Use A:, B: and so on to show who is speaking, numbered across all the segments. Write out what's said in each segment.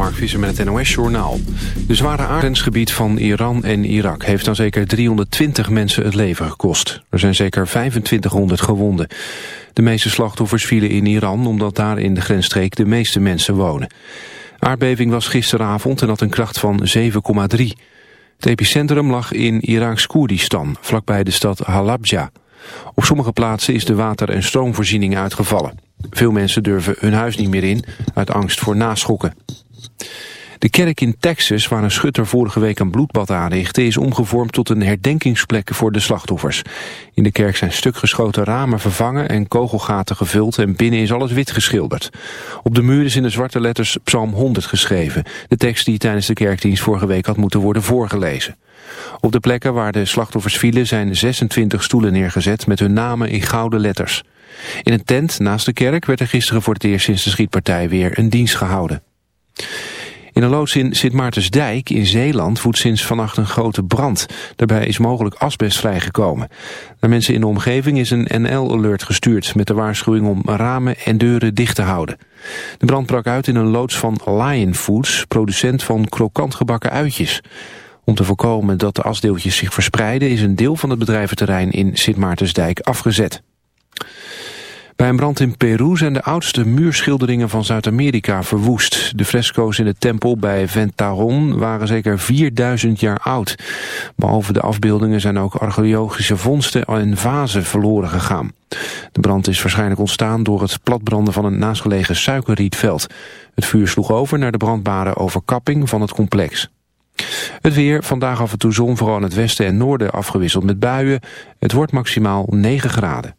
A: Mark Visser met het NOS-journaal. De zware aardensgebied van Iran en Irak heeft dan zeker 320 mensen het leven gekost. Er zijn zeker 2500 gewonden. De meeste slachtoffers vielen in Iran omdat daar in de grensstreek de meeste mensen wonen. aardbeving was gisteravond en had een kracht van 7,3. Het epicentrum lag in Iraks Koerdistan, vlakbij de stad Halabja. Op sommige plaatsen is de water- en stroomvoorziening uitgevallen. Veel mensen durven hun huis niet meer in, uit angst voor naschokken. De kerk in Texas, waar een schutter vorige week een bloedbad aanrichtte... is omgevormd tot een herdenkingsplek voor de slachtoffers. In de kerk zijn stukgeschoten ramen vervangen en kogelgaten gevuld... en binnen is alles wit geschilderd. Op de muur is in de zwarte letters Psalm 100 geschreven. De tekst die tijdens de kerkdienst vorige week had moeten worden voorgelezen. Op de plekken waar de slachtoffers vielen zijn 26 stoelen neergezet... met hun namen in gouden letters. In een tent naast de kerk werd er gisteren voor het eerst sinds de schietpartij weer een dienst gehouden. In een loods in Sint Maartensdijk in Zeeland voedt sinds vannacht een grote brand. Daarbij is mogelijk asbest vrijgekomen. Naar mensen in de omgeving is een NL-alert gestuurd... met de waarschuwing om ramen en deuren dicht te houden. De brand brak uit in een loods van Lion Foods... producent van krokant gebakken uitjes. Om te voorkomen dat de asdeeltjes zich verspreiden... is een deel van het bedrijventerrein in Sint Maartensdijk afgezet. Bij een brand in Peru zijn de oudste muurschilderingen van Zuid-Amerika verwoest. De fresco's in de tempel bij Ventaron waren zeker 4000 jaar oud. Behalve de afbeeldingen zijn ook archeologische vondsten en vazen verloren gegaan. De brand is waarschijnlijk ontstaan door het platbranden van een naastgelegen suikerrietveld. Het vuur sloeg over naar de brandbare overkapping van het complex. Het weer, vandaag af en toe zon, vooral in het westen en noorden afgewisseld met buien. Het wordt maximaal 9 graden.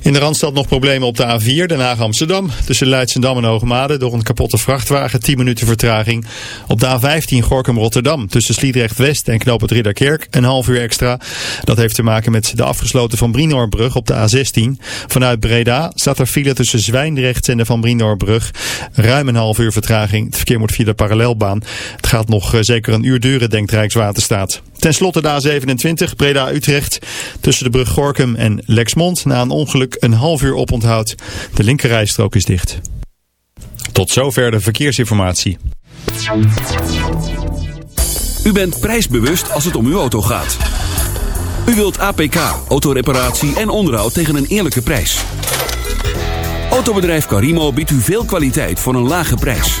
B: In de Randstad nog problemen op de A4, Den Haag Amsterdam. Tussen Leidsendam en Hoogmade door een kapotte vrachtwagen 10 minuten vertraging. Op de A15 Gorkum Rotterdam tussen Sliedrecht West en Knoop het Ridderkerk een half uur extra. Dat heeft te maken met de afgesloten Van Brinoorbrug op de A16. Vanuit Breda staat er file tussen Zwijndrecht en de Van Brinoorbrug. Ruim een half uur vertraging. Het verkeer moet via de parallelbaan. Het gaat nog eh, zeker een uur duren, denkt Rijkswaterstaat. Ten slotte de A27 Breda-Utrecht tussen de brug Gorkum en Lexmond na een ongeluk een half uur oponthoud. De linkerrijstrook is dicht. Tot zover de verkeersinformatie.
C: U bent prijsbewust als het om uw auto gaat. U wilt APK, autoreparatie en onderhoud tegen een eerlijke prijs. Autobedrijf Carimo biedt u veel kwaliteit voor een lage prijs.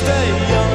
D: stay young.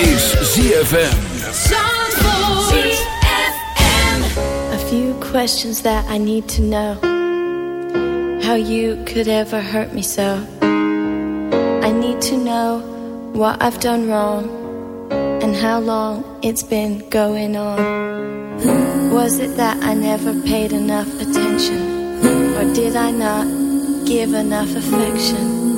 C: ZFM.
E: ZFM.
F: A few questions that I need to know. How you could ever hurt me so. I need to know what I've done wrong and how long it's been going on. Was it that I never paid enough attention? Or did I not give enough affection?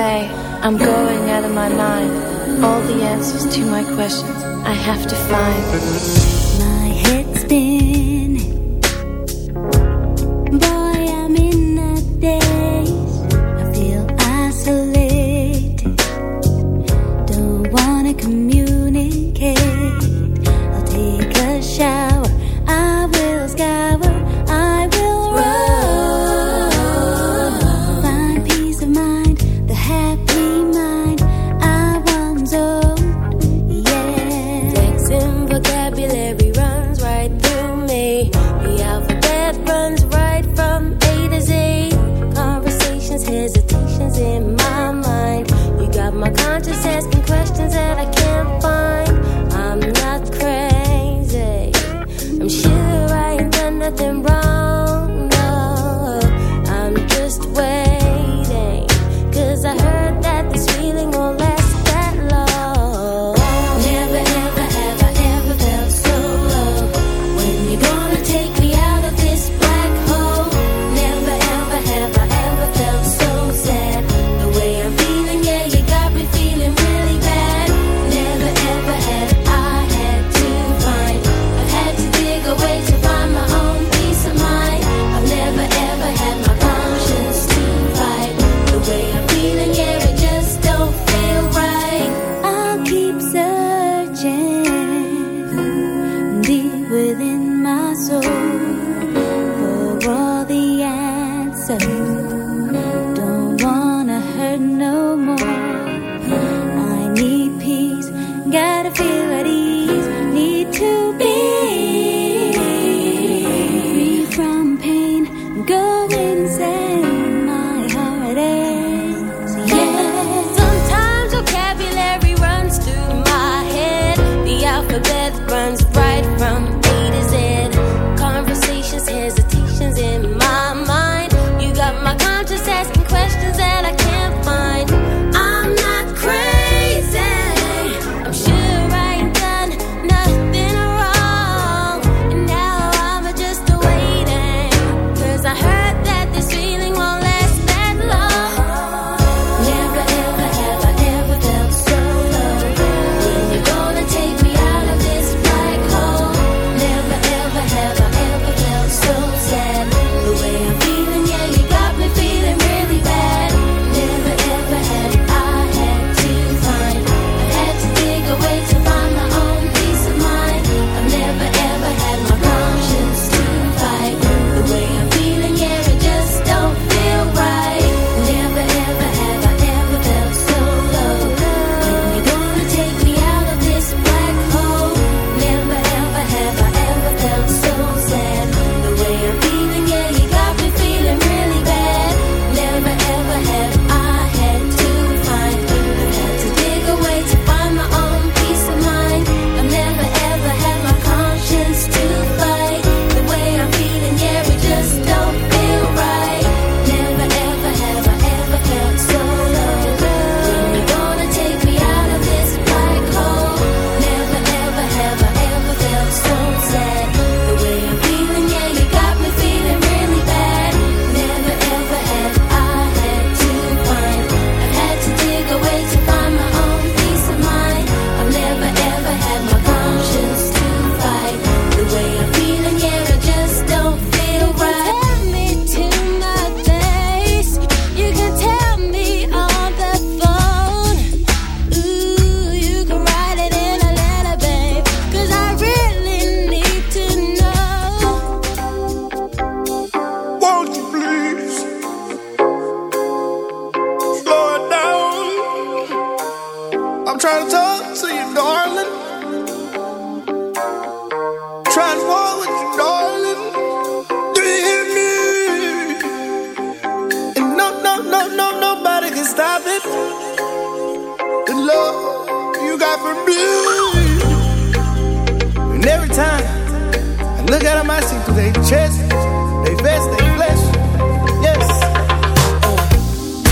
F: Way, I'm going out of my mind. All the answers to my questions I have to find.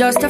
G: just a